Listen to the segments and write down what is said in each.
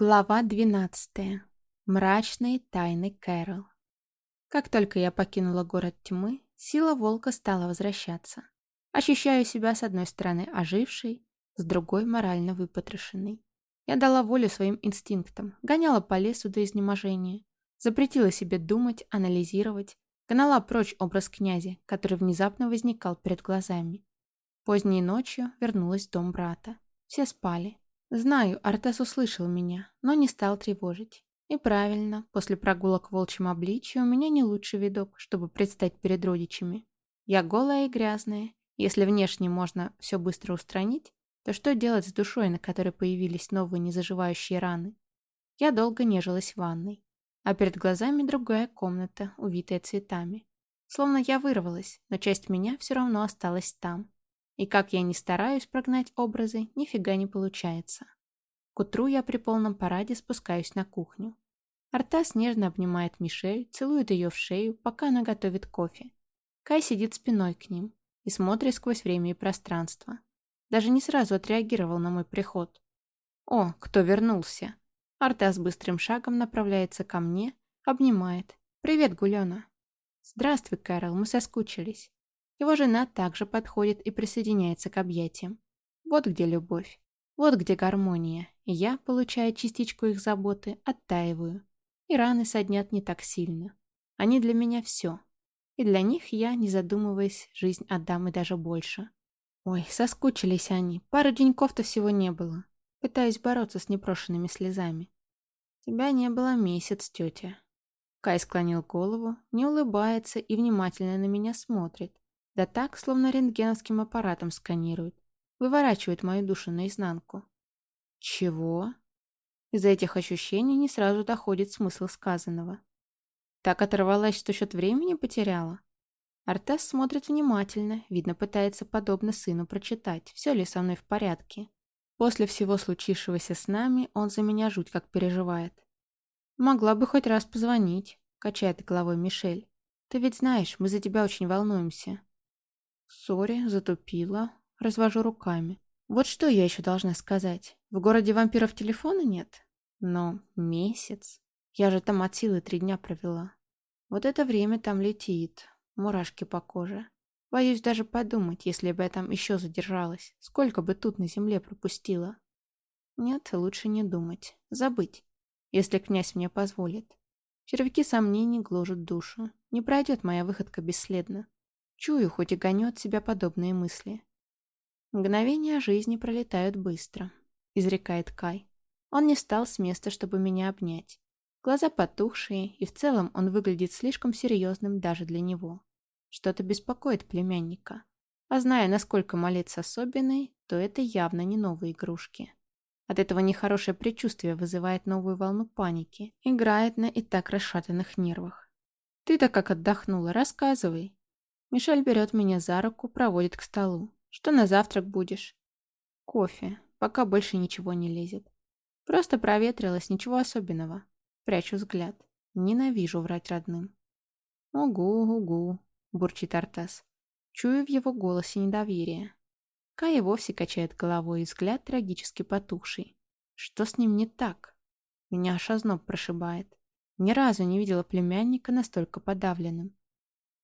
Глава 12. Мрачные тайны Кэрол. Как только я покинула город тьмы, сила волка стала возвращаться. Ощущаю себя с одной стороны ожившей, с другой морально выпотрошенной. Я дала волю своим инстинктам, гоняла по лесу до изнеможения, запретила себе думать, анализировать, гнала прочь образ князя, который внезапно возникал перед глазами. Поздней ночью вернулась в дом брата. Все спали. Знаю, Артес услышал меня, но не стал тревожить. И правильно, после прогулок в волчьем обличье у меня не лучший видок, чтобы предстать перед родичами. Я голая и грязная. Если внешне можно все быстро устранить, то что делать с душой, на которой появились новые незаживающие раны? Я долго нежилась в ванной. А перед глазами другая комната, увитая цветами. Словно я вырвалась, но часть меня все равно осталась там. И как я не стараюсь прогнать образы, нифига не получается. К утру я при полном параде спускаюсь на кухню. Артас нежно обнимает Мишель, целует ее в шею, пока она готовит кофе. Кай сидит спиной к ним и смотрит сквозь время и пространство. Даже не сразу отреагировал на мой приход. «О, кто вернулся!» Артас быстрым шагом направляется ко мне, обнимает. «Привет, Гулена!» «Здравствуй, Кэрол, мы соскучились». Его жена также подходит и присоединяется к объятиям. Вот где любовь. Вот где гармония. И я, получая частичку их заботы, оттаиваю. И раны соднят не так сильно. Они для меня все. И для них я, не задумываясь, жизнь отдам и даже больше. Ой, соскучились они. Пары деньков-то всего не было. Пытаюсь бороться с непрошенными слезами. Тебя не было месяц, тетя. Кай склонил голову, не улыбается и внимательно на меня смотрит. Да так, словно рентгеновским аппаратом сканирует. Выворачивает мою душу наизнанку. Чего? Из-за этих ощущений не сразу доходит смысл сказанного. Так оторвалась, что счет времени потеряла? Артес смотрит внимательно, видно, пытается подобно сыну прочитать, все ли со мной в порядке. После всего случившегося с нами он за меня жуть как переживает. «Могла бы хоть раз позвонить», — качает головой Мишель. «Ты ведь знаешь, мы за тебя очень волнуемся». Сори, затупила. Развожу руками. Вот что я еще должна сказать? В городе вампиров телефона нет? Но месяц. Я же там от силы три дня провела. Вот это время там летит. Мурашки по коже. Боюсь даже подумать, если бы я там еще задержалась. Сколько бы тут на земле пропустила. Нет, лучше не думать. Забыть. Если князь мне позволит. Червяки сомнений гложут душу. Не пройдет моя выходка бесследно. Чую, хоть и гоню себя подобные мысли. Мгновения жизни пролетают быстро, изрекает Кай. Он не встал с места, чтобы меня обнять. Глаза потухшие, и в целом он выглядит слишком серьезным даже для него. Что-то беспокоит племянника. А зная, насколько малец особенный, то это явно не новые игрушки. От этого нехорошее предчувствие вызывает новую волну паники, играет на и так расшатанных нервах. «Ты-то как отдохнула, рассказывай», Мишель берет меня за руку, проводит к столу. Что на завтрак будешь? Кофе. Пока больше ничего не лезет. Просто проветрилась, ничего особенного. Прячу взгляд. Ненавижу врать родным. «Угу, угу», — бурчит Артас. Чую в его голосе недоверие. Кая вовсе качает головой, и взгляд трагически потухший. Что с ним не так? Меня аж озноб прошибает. Ни разу не видела племянника настолько подавленным.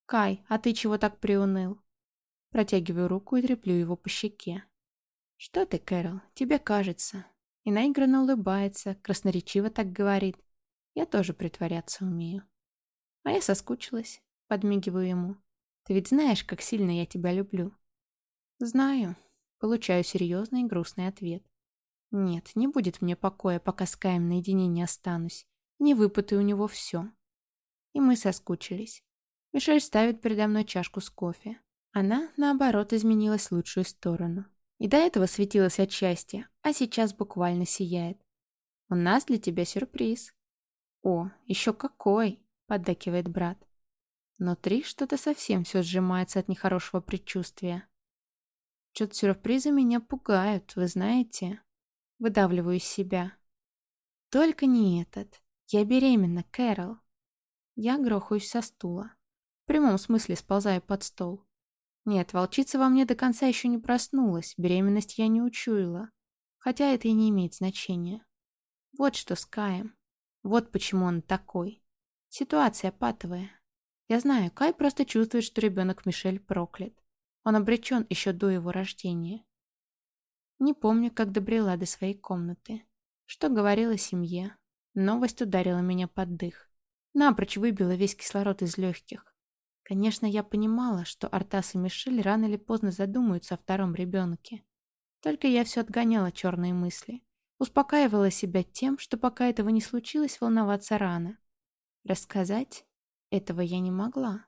«Кай, а ты чего так приуныл?» Протягиваю руку и треплю его по щеке. «Что ты, Кэрол, тебе кажется?» И наигранно улыбается, красноречиво так говорит. Я тоже притворяться умею. А я соскучилась, подмигиваю ему. Ты ведь знаешь, как сильно я тебя люблю. Знаю. Получаю серьезный и грустный ответ. Нет, не будет мне покоя, пока с Каем наедине не останусь. Не выпытай у него все. И мы соскучились. Мишель ставит передо мной чашку с кофе. Она, наоборот, изменилась в лучшую сторону. И до этого светилась от счастья, а сейчас буквально сияет. «У нас для тебя сюрприз». «О, еще какой!» — поддакивает брат. Внутри что-то совсем все сжимается от нехорошего предчувствия. Что-то сюрпризы меня пугают, вы знаете. Выдавливаю из себя. Только не этот. Я беременна, Кэрол. Я грохаюсь со стула. Прямом смысле сползаю под стол. Нет, волчица во мне до конца еще не проснулась, беременность я не учуяла. Хотя это и не имеет значения. Вот что с Каем. Вот почему он такой. Ситуация патовая. Я знаю, Кай просто чувствует, что ребенок Мишель проклят. Он обречен еще до его рождения. Не помню, как добрела до своей комнаты. Что говорила семье. Новость ударила меня под дых. Напрочь выбила весь кислород из легких. Конечно, я понимала, что Артас и Мишель рано или поздно задумаются о втором ребенке. Только я все отгоняла черные мысли. Успокаивала себя тем, что пока этого не случилось, волноваться рано. Рассказать? Этого я не могла.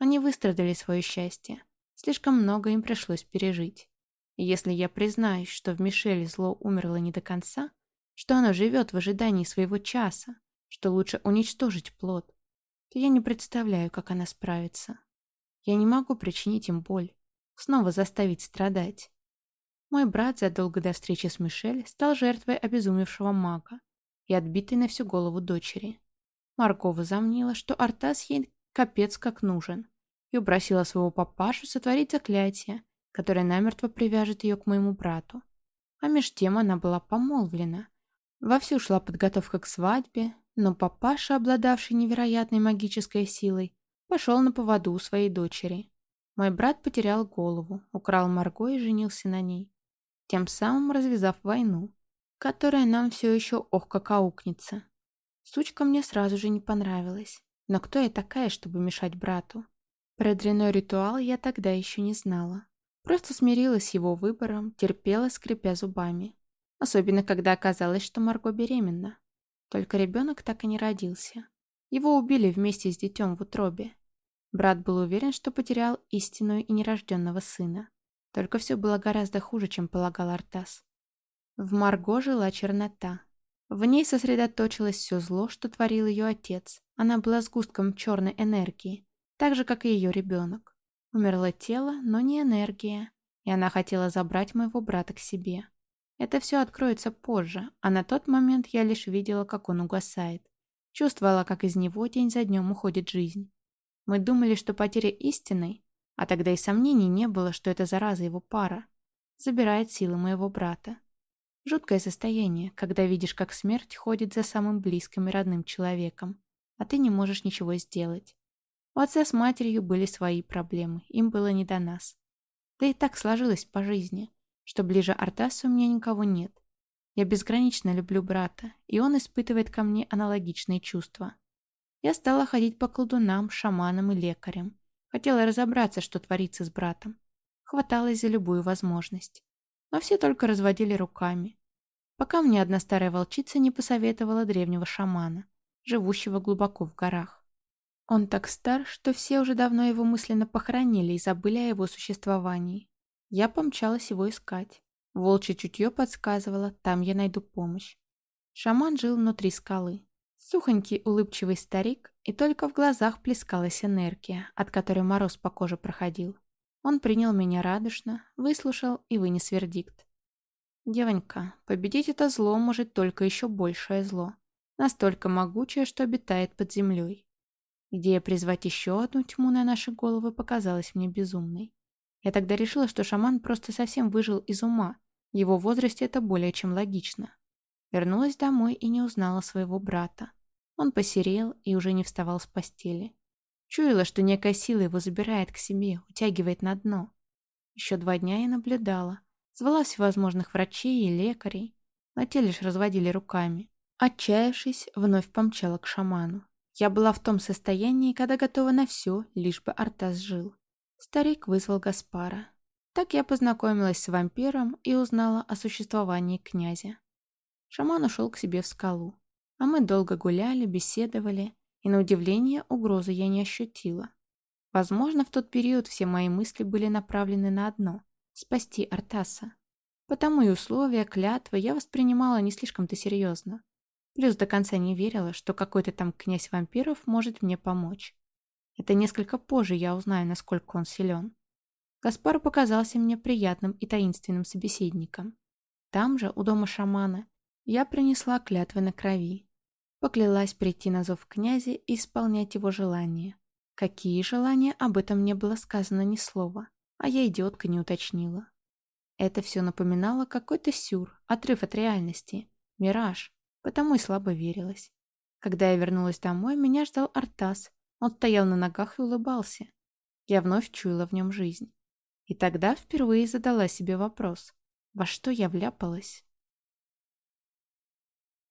Они выстрадали свое счастье. Слишком много им пришлось пережить. И если я признаюсь, что в Мишеле зло умерло не до конца, что оно живет в ожидании своего часа, что лучше уничтожить плод, то я не представляю, как она справится. Я не могу причинить им боль, снова заставить страдать. Мой брат задолго до встречи с Мишель стал жертвой обезумевшего мага и отбитой на всю голову дочери. Марго возомнила, что Артас ей капец как нужен, и упросила своего папашу сотворить заклятие, которое намертво привяжет ее к моему брату. А меж тем она была помолвлена. Вовсю шла подготовка к свадьбе, но папаша, обладавший невероятной магической силой, пошел на поводу у своей дочери. Мой брат потерял голову, украл Марго и женился на ней, тем самым развязав войну, которая нам все еще ох как аукнется. Сучка мне сразу же не понравилась. Но кто я такая, чтобы мешать брату? Про дряной ритуал я тогда еще не знала. Просто смирилась с его выбором, терпела, скрипя зубами. Особенно, когда оказалось, что Марго беременна. Только ребенок так и не родился. Его убили вместе с детем в утробе. Брат был уверен, что потерял истинную и нерожденного сына. Только все было гораздо хуже, чем полагал Артас. В Марго жила чернота, в ней сосредоточилось все зло, что творил ее отец. Она была сгустком черной энергии, так же, как и ее ребенок. Умерло тело, но не энергия, и она хотела забрать моего брата к себе. Это все откроется позже, а на тот момент я лишь видела, как он угасает. Чувствовала, как из него день за днем уходит жизнь. Мы думали, что потеря истинной, а тогда и сомнений не было, что это зараза его пара, забирает силы моего брата. Жуткое состояние, когда видишь, как смерть ходит за самым близким и родным человеком, а ты не можешь ничего сделать. У отца с матерью были свои проблемы, им было не до нас. Да и так сложилось по жизни, что ближе Артаса у меня никого нет. Я безгранично люблю брата, и он испытывает ко мне аналогичные чувства. Я стала ходить по колдунам, шаманам и лекарям. Хотела разобраться, что творится с братом. Хваталась за любую возможность но все только разводили руками. Пока мне одна старая волчица не посоветовала древнего шамана, живущего глубоко в горах. Он так стар, что все уже давно его мысленно похоронили и забыли о его существовании. Я помчалась его искать. Волчье чутье подсказывало, там я найду помощь. Шаман жил внутри скалы. Сухонький улыбчивый старик, и только в глазах плескалась энергия, от которой мороз по коже проходил. Он принял меня радушно, выслушал и вынес вердикт. «Девонька, победить это зло может только еще большее зло, настолько могучее, что обитает под землей. Идея призвать еще одну тьму на наши головы показалась мне безумной. Я тогда решила, что шаман просто совсем выжил из ума. Его возрасте это более чем логично. Вернулась домой и не узнала своего брата. Он посерел и уже не вставал с постели. Чуяла, что некая сила его забирает к себе, утягивает на дно. Еще два дня я наблюдала. Звала всевозможных врачей и лекарей, но те лишь разводили руками. Отчаявшись, вновь помчала к шаману. Я была в том состоянии, когда готова на все, лишь бы Артас жил. Старик вызвал Гаспара. Так я познакомилась с вампиром и узнала о существовании князя. Шаман ушел к себе в скалу, а мы долго гуляли, беседовали, и на удивление угрозы я не ощутила. Возможно, в тот период все мои мысли были направлены на одно — спасти Артаса. Потому и условия, клятвы я воспринимала не слишком-то серьезно. Плюс до конца не верила, что какой-то там князь вампиров может мне помочь. Это несколько позже я узнаю, насколько он силен. Гаспар показался мне приятным и таинственным собеседником. Там же, у дома шамана, я принесла клятвы на крови, Поклялась прийти на зов князя и исполнять его желания. Какие желания, об этом не было сказано ни слова, а я идиотка не уточнила. Это все напоминало какой-то сюр, отрыв от реальности, мираж, потому и слабо верилась. Когда я вернулась домой, меня ждал Артас. Он стоял на ногах и улыбался. Я вновь чуяла в нем жизнь. И тогда впервые задала себе вопрос, во что я вляпалась?